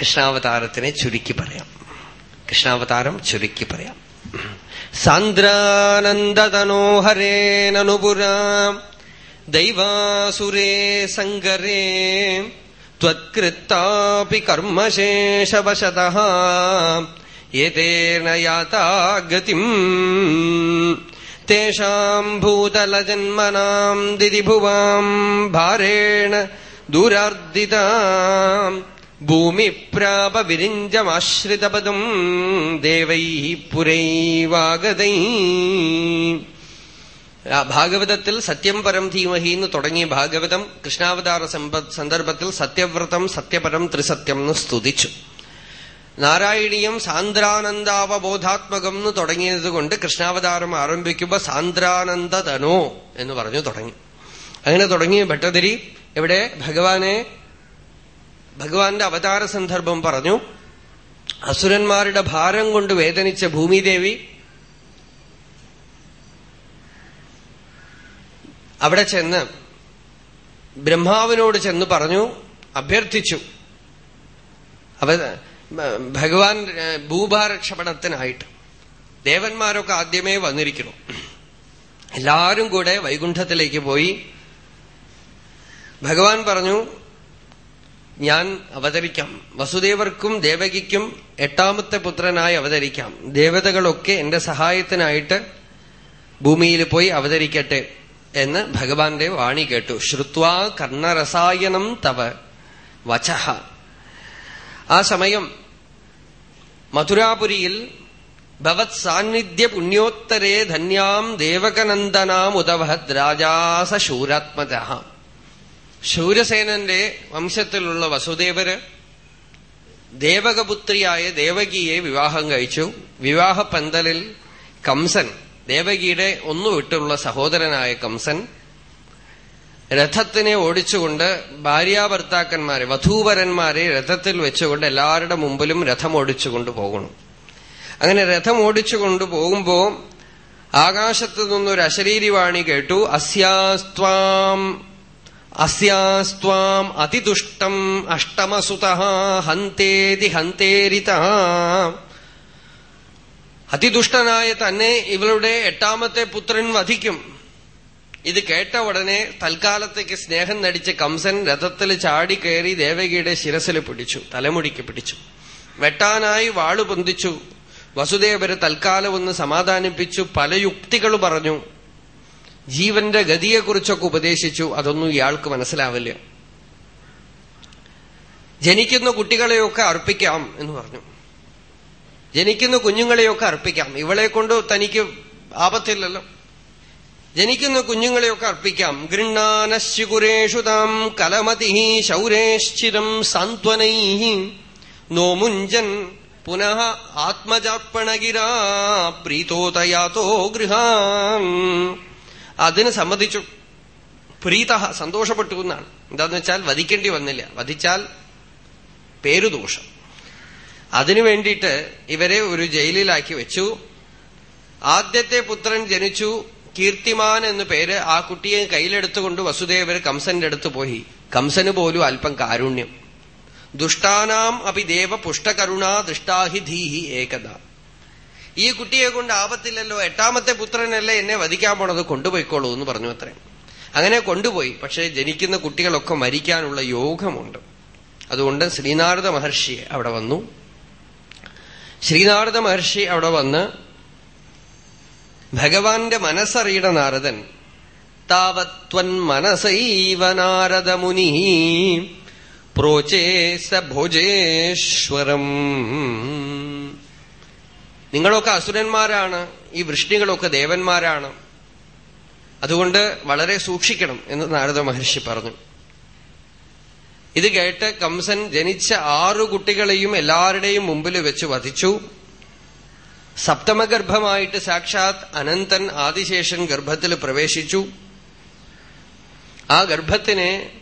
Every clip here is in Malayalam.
കൃഷ്ണാവതാരത്തിനെ ചുരുക്കി പറയാം കൃഷ്ണാവതാരം ചുരുക്കി പറയാം സാന്ദ്രാനന്ദതനോഹരേനനുപുരാ ദൈവാസുരേ സങ്കരേ त्वत्कृत्तापि कर्मशेषवशतः एतेन याता गतिम् तेषाम् भूतलजन्मनाम् दिदिभुवाम् भारेण ഭൂമി പ്രാപ വിരിഞ്ചമാശ്രിതപദം ദേവൈ പുരൈവാഗതൈ. ഭാഗവതത്തിൽ സത്യം പരം ധീമഹി എന്ന് തുടങ്ങിയ ഭാഗവതം കൃഷ്ണാവതാര സന്ദർഭത്തിൽ സത്യവ്രതം സത്യപരം ത്രിസത്യം എന്ന് സ്തുതിച്ചു. നാരായണീയം സാന്ദ്രാനന്ദാവബോധാത്മകം എന്ന് തുടങ്ങിയത് കൊണ്ട് കൃഷ്ണാവതാരം ആരംഭിക്കുമ്പോൾ സാന്ദ്രാനന്ദതനോ എന്ന് പറഞ്ഞു തുടങ്ങി. അങ്ങനെ തുടങ്ങിയ ഭട്ടതിരി എവിടെ? ഭഗവാനെ ഭഗവാന്റെ അവതാര സന്ദർഭം പറഞ്ഞു. അസുരന്മാരുടെ ഭാരം കൊണ്ട് വേദനിച്ച ഭൂമിദേവി അവിടെ ചെന്ന് ബ്രഹ്മാവിനോട് ചെന്ന് പറഞ്ഞു അഭ്യർത്ഥിച്ചു. അവ ഭഗവാൻ ഭൂഭാരക്ഷപണത്തിനായിട്ട് ദേവന്മാരൊക്കെ ആദ്യമേ വന്നിരിക്കുന്നു. എല്ലാരും കൂടെ വൈകുണ്ഠത്തിലേക്ക് പോയി. ഭഗവാൻ പറഞ്ഞു ഞാൻ അവതരിക്കാം. വസുദേവർക്കും ദേവകിക്കും എട്ടാമത്തെ പുത്രനായി അവതരിക്കാം. ദേവതകളൊക്കെ എന്റെ സഹായത്തിനായിട്ട് ഭൂമിയിൽ പോയി അവതരിക്കട്ടെ എന്ന് ഭഗവാന്റെ വാണി കേട്ടു. ശ്രുത്വാ കർണരസായനം തവ വചഹ. ആ സമയം മധുരാപുരിയിൽ ഭവത് സാന്നിധ്യ പുണ്യോത്തരേ ധന്യാം ദേവകനന്ദനാമുദവഹദ് രാജാസ ശൂരസേനന്റെ വംശത്തിലുള്ള വസുദേവര് ദേവകപുത്രിയായ ദേവകിയെ വിവാഹം കഴിച്ചു. വിവാഹ പന്തലിൽ കംസൻ ദേവകിയുടെ ഒന്നു വിട്ടുള്ള സഹോദരനായ കംസൻ രഥത്തിനെ ഓടിച്ചുകൊണ്ട് ഭാര്യാഭർത്താക്കന്മാരെ വധൂവരന്മാരെ രഥത്തിൽ വെച്ചുകൊണ്ട് എല്ലാവരുടെ മുമ്പിലും രഥം ഓടിച്ചുകൊണ്ട് പോകണം അങ്ങനെ രഥം ഓടിച്ചുകൊണ്ട് പോകുമ്പോ ആകാശത്തു നിന്നൊരു അശരീരിവാണി കേട്ടു അസ്യാസ്ത്വാം അസ്യാസ്ത്വാം അതിദുഷ്ടം അഷ്ടമസുത ഹന്തേതി ഹന്തേരിത അതിദുഷ്ടനായ തന്നെ ഇവളുടെ എട്ടാമത്തെ പുത്രൻ വധിക്കും. ഇത് കേട്ട ഉടനെ തൽക്കാലത്തേക്ക് സ്നേഹം നടിച്ച കംസൻ രഥത്തിൽ ചാടി കയറി ദേവകിയുടെ ശിരസിൽ പിടിച്ചു തലമുടിക്ക് പിടിച്ചു. വെട്ടാനായി വാളു പൊന്തിച്ചു. വസുദേവരെ തൽക്കാലം ഒന്ന് സമാധാനിപ്പിച്ചു. പല യുക്തികൾ പറഞ്ഞു. ജീവന്റെ ഗതിയെക്കുറിച്ചൊക്കെ ഉപദേശിച്ചു. അതൊന്നും ഇയാൾക്ക് മനസ്സിലാവില്ല. ജനിക്കുന്ന കുട്ടികളെയൊക്കെ അർപ്പിക്കാം എന്ന് പറഞ്ഞു. ജനിക്കുന്ന കുഞ്ഞുങ്ങളെയൊക്കെ അർപ്പിക്കാം. ഇവളെ കൊണ്ട് തനിക്ക് ആപത്തില്ലല്ലോ. ജനിക്കുന്ന കുഞ്ഞുങ്ങളെയൊക്കെ അർപ്പിക്കാം. ഗൃണ്ണാനശുകുരേഷു താം കലമതി ശൗരേശ്ചിരം സാന്ത്വനൈ നോമുഞ്ചൻ പുനഃ ആത്മജാർപ്പണഗിരാ പ്രീതോതയാതോ ഗൃഹാൻ അതിന് സമ്മതിച്ചു. പ്രീത സന്തോഷപ്പെട്ടു എന്നാണ്. എന്താന്ന് വെച്ചാൽ വധിക്കേണ്ടി വന്നില്ല. വധിച്ചാൽ പേരുദോഷം. അതിനു വേണ്ടിയിട്ട് ഇവരെ ഒരു ജയിലിലാക്കി വെച്ചു. ആദ്യത്തെ പുത്രൻ ജനിച്ചു. കീർത്തിമാൻ എന്നു പേര് ആ കുട്ടിയെ കയ്യിലെടുത്തുകൊണ്ട് വസുദേവർ കംസന്റെ അടുത്ത് പോയി. കംസന് പോലും അല്പം കാരുണ്യം. ദുഷ്ടാനാം അപി ദേവ പുഷ്ടകരുണാ ദൃഷ്ടാഹി ധീഹി ഏകത ഈ കുട്ടിയെ കൊണ്ട് ആപത്തില്ലല്ലോ എട്ടാമത്തെ പുത്രനല്ലേ എന്നെ വധിക്കാൻ പോണത് കൊണ്ടുപോയിക്കോളൂ എന്ന് പറഞ്ഞു അത്രയും അങ്ങനെ കൊണ്ടുപോയി പക്ഷെ ജനിക്കുന്ന കുട്ടികളൊക്കെ മരിക്കാനുള്ള യോഗമുണ്ട്. അതുകൊണ്ട് ശ്രീനാരദ മഹർഷി അവിടെ വന്നു. ശ്രീനാരദ മഹർഷി അവിടെ വന്ന് ഭഗവാന്റെ മനസ്സറിയുടെ നാരദൻ താവത്വൻ മനസൈവ നാരദമുനി പ്രോചേ സ ഭോജേശ്വരം. നിങ്ങളൊക്കെ അസുരന്മാരാണ് ഈ വൃഷ്ണികളൊക്കെ ദേവന്മാരാണ്. അതുകൊണ്ട് വളരെ സൂക്ഷിക്കണം എന്ന് നാരദ മഹർഷി പറഞ്ഞു. ഇത് കേട്ട് കംസൻ ജനിച്ച ആറു കുട്ടികളെയും എല്ലാവരുടെയും മുമ്പിൽ വെച്ച് വധിച്ചു. സപ്തമഗർഭമായിട്ട് സാക്ഷാത് അനന്തൻ ആദിശേഷൻ ഗർഭത്തിൽ പ്രവേശിച്ചു. ആ ഗർഭത്തിനെ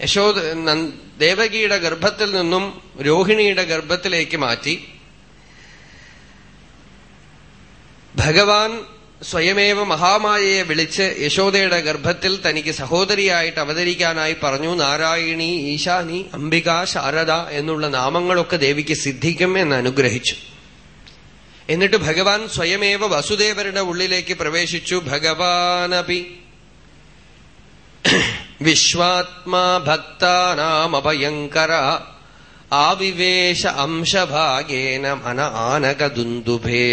യശോദ ദേവകിയുടെ ഗർഭത്തിൽ നിന്നും രോഹിണിയുടെ ഗർഭത്തിലേക്ക് മാറ്റി. ഭഗവാൻ സ്വയമേവ മഹാമായയെ വിളിച്ച് യശോദയുടെ ഗർഭത്തിൽ തനിക്ക് സഹോദരിയായിട്ട് അവതരിക്കാനായി പറഞ്ഞു നാരായണി ഈശാനി അംബിക ശാരദ എന്നുള്ള നാമങ്ങളൊക്കെ ദേവിക്ക് സിദ്ധിക്കും എന്ന് അനുഗ്രഹിച്ചു. എന്നിട്ട് ഭഗവാൻ സ്വയമേവ വസുദേവരുടെ ഉള്ളിലേക്ക് പ്രവേശിച്ചു. ഭഗവാനപി വിശ്വാത്മാ ഭക്താനാമഭയങ്കര ആവിവേശ അംശഭാഗേന മന ആനകദുന്ദുഭേ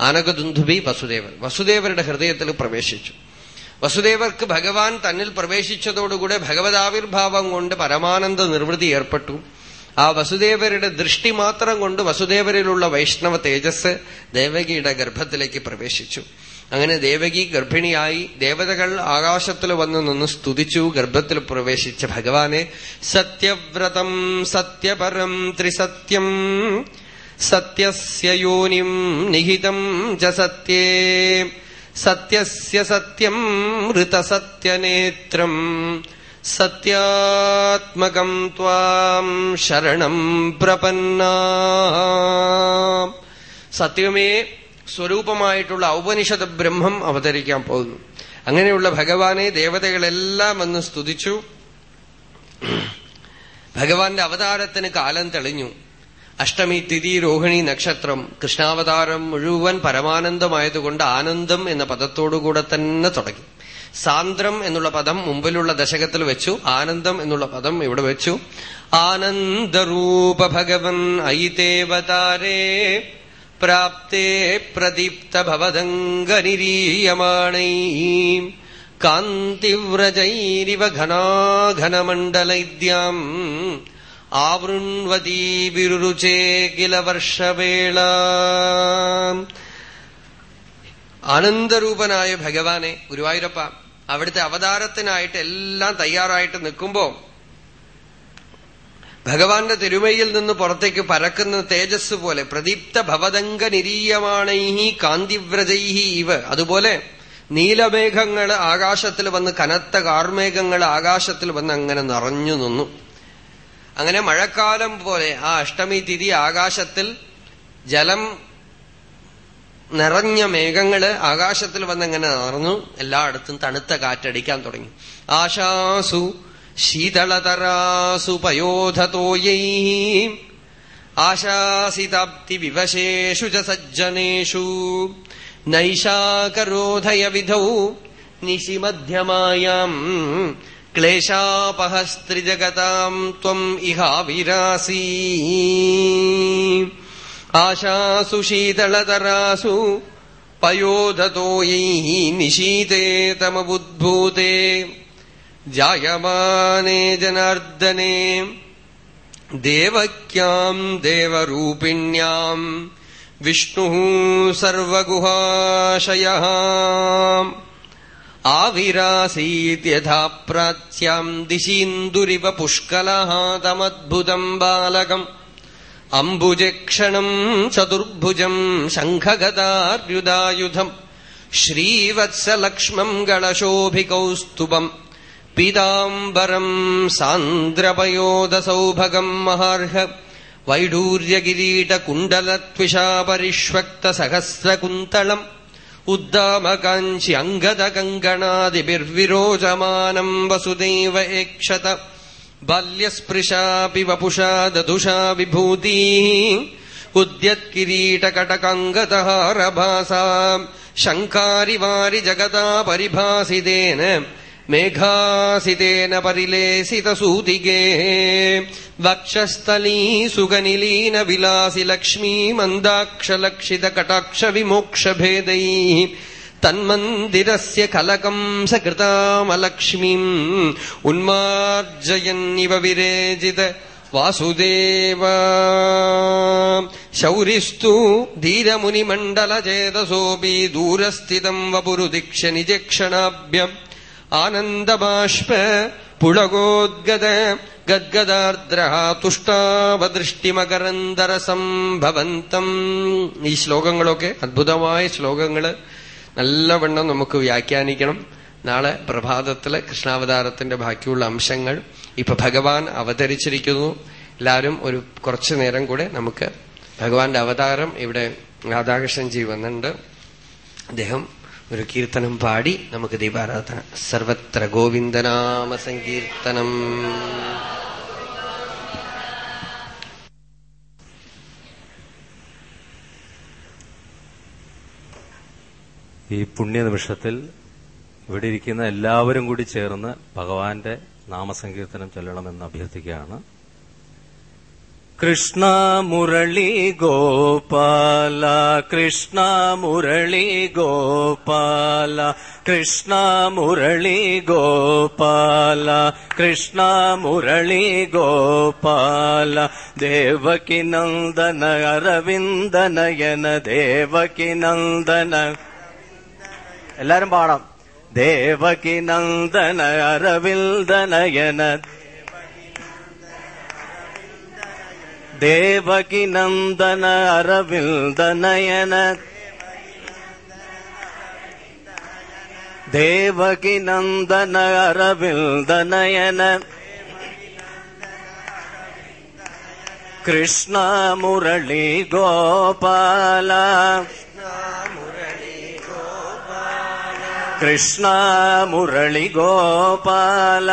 ആനകദുന്ദുഭി വസുദേവൻ. വസുദേവരുടെ ഹൃദയത്തിൽ പ്രവേശിച്ചു. വസുദേവർക്ക് ഭഗവാൻ തന്നിൽ പ്രവേശിച്ചതോടുകൂടെ ഭഗവതാവിർഭാവം കൊണ്ട് പരമാനന്ദ നിർവൃതി ഏർപ്പെട്ടു. ആ വസുദേവരുടെ ദൃഷ്ടി മാത്രം കൊണ്ട് വസുദേവരിലുള്ള വൈഷ്ണവ തേജസ് ദേവകിയുടെ ഗർഭത്തിലേക്ക് പ്രവേശിച്ചു. അങ്ങനെ ദേവകി ഗർഭിണിയായി ദേവതകൾ ആകാശത്തിൽ വന്നു നിന്ന് സ്തുതിച്ചു ഗർഭത്തിൽ പ്രവേശിച്ച ഭഗവാനെ സത്യവ്രതം സത്യപരം ത്രിസത്യം സത്യസ്യ യോനിം നിഹിതം ച സത്യേ സത്യസ്യ സത്യം ഋതസത്യനേത്രം സത്യാത്മകം ത്വാം ശരണം പ്രപന്ന. സത്യമേ സ്വരൂപമായിട്ടുള്ള ഔപനിഷത് ബ്രഹ്മം അവതരിക്കാൻ പോകുന്നു. അങ്ങനെയുള്ള ഭഗവാനെ ദേവതകളെല്ലാം വന്ന് സ്തുതിച്ചു. ഭഗവാന്റെ അവതാരത്തിന് കാലം തെളിഞ്ഞു. അഷ്ടമി തിഥി രോഹിണി നക്ഷത്രം കൃഷ്ണാവതാരം മുഴുവൻ പരമാനന്ദമായതുകൊണ്ട് ആനന്ദം എന്ന പദത്തോടുകൂടെ തന്നെ തുടങ്ങി. സാന്ദ്രം എന്നുള്ള പദം മുമ്പിലുള്ള ദശകത്തിൽ വെച്ചു. ആനന്ദം എന്നുള്ള പദം ഇവിടെ വെച്ചു. ആനന്ദരൂപ ഭഗവൻ ഐതേവതാരേ. പ്രാപ്തേ പ്രദീപ്തഭവദംഗനിരീയമാണൈ. കാന്തിവ്രജൈരിവ ഘനാഘനമണ്ഡലൈദ്യാം. ആവൃൺവതീ വിരുചേ കില വർഷവേള. ആനന്ദരൂപനായ ഭഗവാനെ ഗുരുവായൂരപ്പ അവിടുത്തെ അവതാരത്തിനായിട്ട് എല്ലാം തയ്യാറായിട്ട് നിൽക്കുമ്പോ ഭഗവാന്റെ തിരുമയിൽ നിന്ന് പുറത്തേക്ക് പരക്കുന്ന തേജസ് പോലെ പ്രദീപ്ത ഭവതംഗ നിരീയമാണൈഹി കാന്തിവ്രജൈഹി ഇവ. അതുപോലെ നീലമേഘങ്ങൾ ആകാശത്തിൽ വന്ന് കനത്ത കാർമേഘങ്ങൾ ആകാശത്തിൽ വന്ന് അങ്ങനെ നിറഞ്ഞു നിന്നു. അങ്ങനെ മഴക്കാലം പോലെ ആ അഷ്ടമി തിഥി ആകാശത്തിൽ ജലം നിറഞ്ഞ മേഘങ്ങൾ ആകാശത്തിൽ വന്നങ്ങനെ നിറഞ്ഞു. എല്ലായിടത്തും തണുത്ത കാറ്റടിക്കാൻ തുടങ്ങി. ആശാസു ശീതളതരാസു പയോധതോയൈ ആശാസിതാപ്തി വിവശേഷു ച സജ്ജനേഷു. നൈഷാകരോധയ വിധൗ നിശിമധ്യമായാം. ക്ലേശാപഹസ്ത്രിജഗതാം ത്വം ഇഹാവിരാസീ. ആശാസു ശീതളതരാസു जायमाने जनार्दने। देवक्याम् देवरूपिण्याम् विष्णुः सर्वगुहाशयः। आविरासीद्यथाप्रात्याम् दिशीन्दुरिव पुष्कलहादमद्भुतम् बालकम्। अम्बुजेक्षणम् चतुर्भुजम् शङ्खगतार्युदायुधम् श्रीवत्सलक्ष्मम् गणशोऽभिकौस्तुभम् പീതാംബരം സാന്ദ്രപയോദസൗഭഗം മഹാർഹ വൈഡൂര്യകിരീടകുണ്ടലത്വിഷാപരിഷ്വക്തസഹസ്രകുന്തളം ഉദ്ദാമകാഞ്ചി അംഗദകങ്കണാദിഭിർവിരോചമാനം വസുദേവ ഏക്ഷത ബാല്യസ്പൃശാപി വപുഷാ ദദുഷാ വിഭൂതി ഉദ്യത്കിരീടകടകങ്കതഹാരഭാസാ ശങ്കാരിവാരി ജഗതാ പരിഭാസിതേന मेघासितेन परिलेसितसूतिगे वक्षस्थली सुगनिलीन विलासि लक्ष्मी मन्दाक्षलक्षितकटाक्षविमोक्षभेदैः तन्मन्दिरस्य कलकम् सकृतामलक्ष्मीम् उन्मार्जयन्निव विरेजित वासुदेव। शौरिस्तु धीरमुनिमण्डलचेतसोऽपि दूरस्थितम् वपुरु निजक्षणाभ्यम् ആനന്ദബാഷ്പ പുളകോദ്ഗത ഗദ്ഗദാർദ്ര തുഷ്ടാവദൃഷ്ടിമകരന്തരസംഭവന്തം ഈ ശ്ലോകങ്ങളൊക്കെ അദ്ഭുതമായ ശ്ലോകങ്ങൾ നല്ലവണ്ണം നമുക്ക് വ്യാഖ്യാനിക്കണം. നാളെ പ്രഭാതത്തിൽ കൃഷ്ണാവതാരത്തിന്റെ ബാക്കിയുള്ള അംശങ്ങൾ ഇപ്പൊ ഭഗവാൻ അവതരിച്ചിരിക്കുന്നു. എല്ലാവരും ഒരു കുറച്ചു നേരം കൂടെ നമുക്ക് ഭഗവാന്റെ അവതാരം ഇവിടെ രാധാകൃഷ്ണൻജി വന്നിട്ടുണ്ട്. അദ്ദേഹം ഒരു കീർത്തനം പാടി നമുക്ക് ദീപാരാധന സർവത്ര ഗോവിന്ദനാമ സങ്കീർത്തനം. ഈ പുണ്യ നിമിഷത്തിൽ ഇവിടെ ഇരിക്കുന്ന എല്ലാവരും കൂടി ചേർന്ന് ഭഗവാന്റെ നാമസങ്കീർത്തനം ചൊല്ലണമെന്ന് അഭ്യർത്ഥിക്കുകയാണ്. कृष्णा मुरळी गोपाला कृष्णा मुरळी गोपाला कृष्णा मुरळी गोपाला कृष्णा मुरळी गोपाला देवकी नन्दन अरविन्दनयन देवकी नन्दन എല്ലാരും പാടാം ദേവകി നന്ദന അരവിന്ദനയന தேவகி நந்தன அரவிந்த நயன தேவகி நந்தன அரவிந்த நயன कृष्ण मुरली गोपाल कृष्ण मुरली गोपाल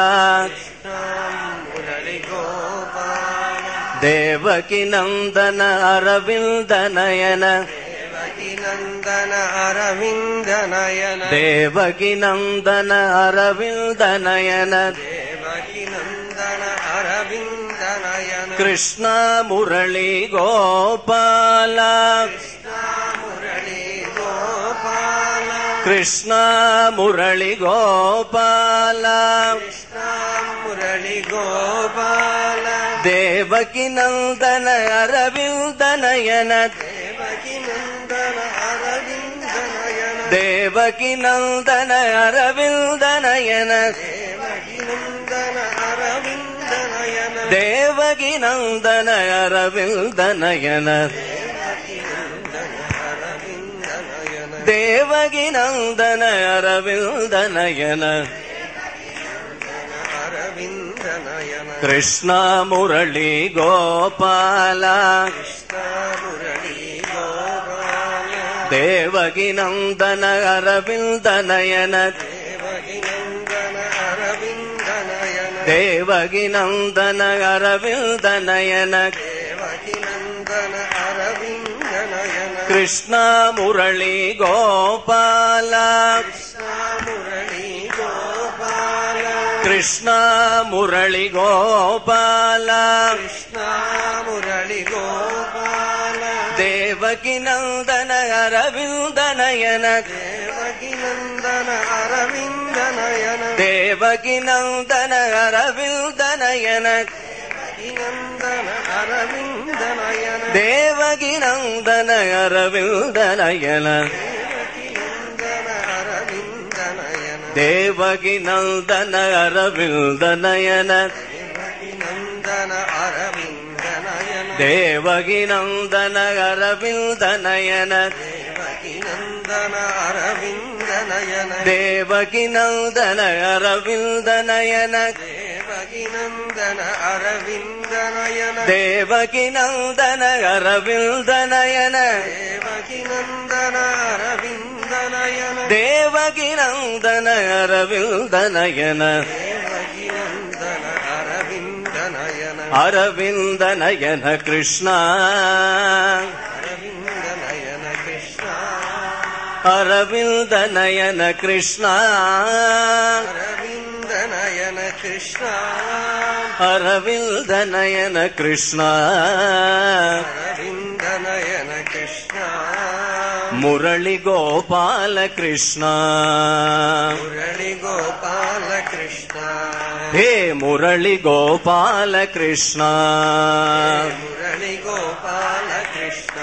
देवकिनन्दन अरविन्दनयन देवकिनन्दन अरविन्दनयन देवकिनन्दन अरविन्दनयन देवकिनन्दन अरविन्दनयन कृष्ण मुरळी गोपाल। मुरळी गो कृष्ण मुरळी गोपाल। ഗോപാല കൃഷ്ണ മുരളി ഗോപാല ദേവകി നന്ദന അരവിന്ദനയന ദേവകി നന്ദന അരവിന്ദനയന ദേവകി നന്ദന അരവിന്ദനയന ദേവകി നന്ദന അരവിന്ദനയന ദേവകി നന്ദന അരവിന്ദനയന ಕೃಷ್ಣ ಮುರಳಿ ಗೋಪಾಲ ಕೃಷ್ಣ ಮುರಳಿ ಗೋಪಾಲ ದೇವಗಿ ನಂದನ ಅರವಿಂದ ನಯನ ದೇವಗಿ ನಂದನ ಅರವಿಂದ ನಯನ ಕೃಷ್ಣ ಮುರಳಿ ಗೋಪಾಲ ಕೃಷ್ಣ ಕೃಷ್ಣ ಮುರಳಿಗೋಪಾಲ ಕೃಷ್ಣ ಮುರಳಿಗೋಪಾಲ ದೇವಕಿನಂದನ ಅರವಿಂದನಯನ ದೇವಕಿನಂದನ ಅರವಿಂದನಯನ ದೇವಕಿನಂದನ ಅರವಿಂದನಯನ ದೇವಗಿನಂದನ ಅರವಿಂದನಯನ தேவகி நந்தன அரவிந்த நயன தேவகி நந்தன அரவிந்த நயன தேவகி நந்தன அரவிந்த நயன தேவகி நந்தன அரவிந்த நயன தேவகி நந்தன அரவிந்த தேவகிநந்தன அரவிந்தனயன அரவிந்தனயன கிருஷ்ணா அரவிந்த நயன கிருஷ்ணா அரவிந்த நயன கிருஷ்ணா அரவிந்த நயன கிருஷ்ணா அரவிந்த நயன கிருஷ்ணா మురళిగోపాలకృష్ణ మురళిగోపాలకృష్ణ హే మురళిగోపాలకృష్ణ మురళిగోపాలకృష్ణ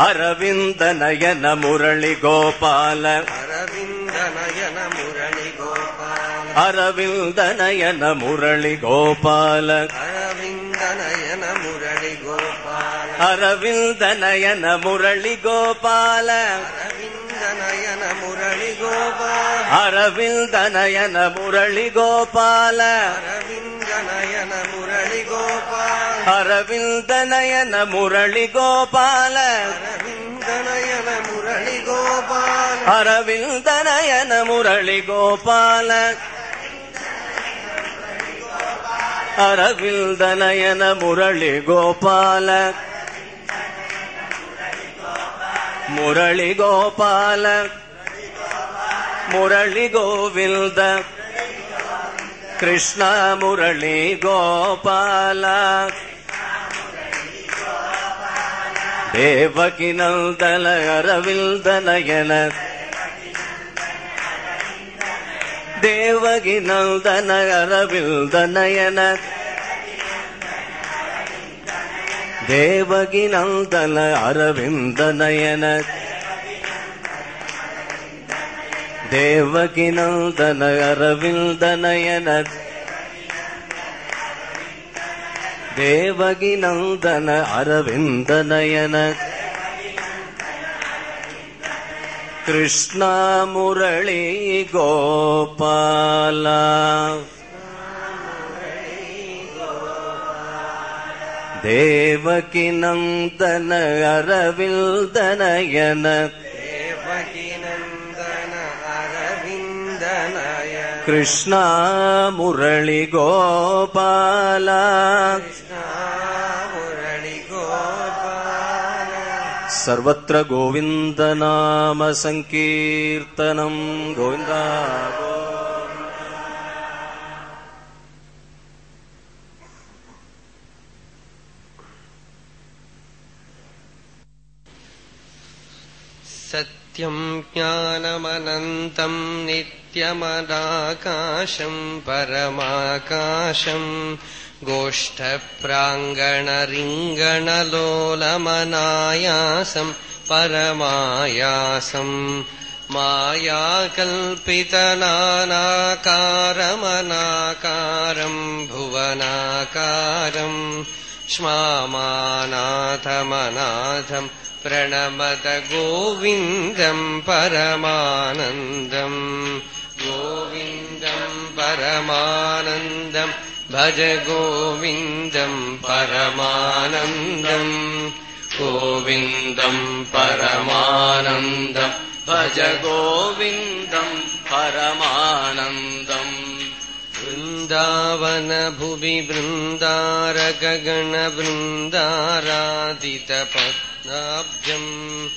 అరవింద నయన మురళిగోపాల అరవింద నయన మురళిగోపాల అరవింద నయన మురళిగోపాల అరవింద அரவிந்த நயன முரளி கோபால. நயன முரளி கோபால. அரவிந்த நயன முரளி கோபால. அரவிந்த நயன முரளி கோபால. அரவிந்த நயன முரளி கோபால அரவிந்த நயன முரளி கோபால அரவிந்த நயன முரளி கோபால அரவிந்த நயன முரளி கோபால. మురళి గోపాల మురళి గోవిల్ద కృష్ణ మురళి గోపాల தேவகி நந்தன அரவில்த நயன தேவகி நந்தன அரவில்த நயன தேவகினந்தல அரவிந்த நயன தேவகினந்தன அரவிந்த நயன தேவகினந்தன அரவிந்த நயன கிருஷ்ணா முரளி கோபாலா देवकिनं दनयरविन्दनयन देवकिनम् दनरविन्दनय कृष्णा मुरलि गोपालाष्णामुरलिगो सर्वत्र गोविन्दनामसङ्कीर्तनम् गोविन्दा सत्यम् ज्ञानमनन्तम् नित्यमदाकाशम् परमाकाशम् गोष्ठप्राङ्गणरिङ्गणलोलमनायासम् परमायासम् मायाकल्पितनानाकारमनाकारम् भुवनाकारम् श्मामानाथमनाथम् प्रणमत गोविन्दम् परमानन्दम् गोविन्दम् परमानन्दम् भज गोविन्दम् परमानन्दम् गोविन्दम् परमानन्दम् भज गोविन्दम् परमानन्दम् वृन्दावनभुवि वृन्दारगगणवृन्दारादितपद्माब्जम्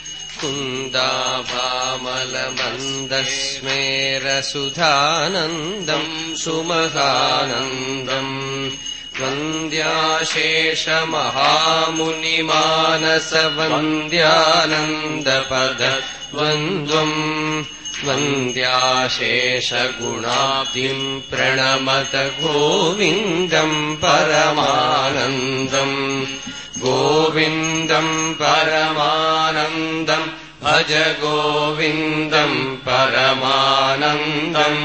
कुन्दाभामलमन्दस्मेरसुधानन्दम् सुमहानन्दम् वन्द्याशेषमहामुनिमानसवन्द्यानन्दपद द्वन्द्वम् वन्द्याशेषगुणाब्धिम् प्रणमत गोविन्दम् परमानन्दम् गोविन्दम् परमानन्दम् भज गोविन्दम् परमानन्दम्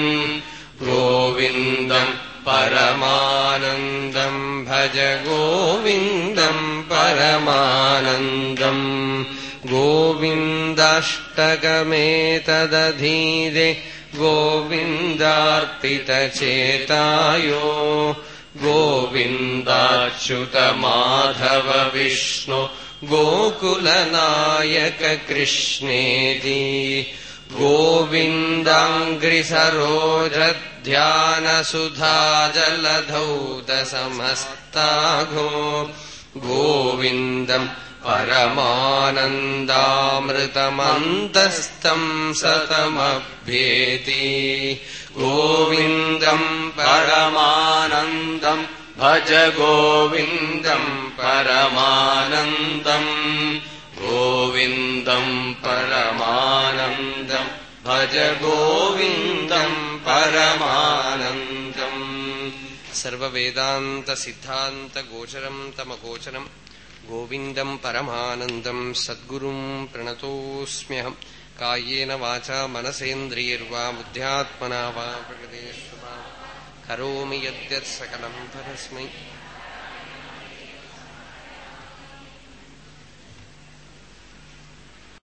गोविन्दम् परमानन्दम् भज गोविन्दम् परमानन्दम् गोविन्दाष्टकमेतदधीरे गोविन्दार्पितचेतायो गोविन्दाच्युतमाधव विष्णु गोकुलनायक कृष्णेति गोविन्दाङ्घ्रिसरोजध्यानसुधा जलधौतसमस्ताघो गोविन्दम् परमानन्दामृतमन्तस्तम् सतमभ्येति। गोविन्दम् परमानन्दम् भज गोविन्दम् परमानन्दम् गोविन्दम् परमानन्दम् भज गोविन्दम् परमानन्दम् सर्ववेदान्तसिद्धान्तगोचरम् तमगोचरम् गोविन्दम् परमानन्दम् सद्गुरुम् प्रणतोऽस्म्यहम् कायेन वाचा मनसेन्द्रियर्वा बुद्ध्यात्मना वा प्रकृतेष्वा करोमि यद्यत् सकलम् परस्मै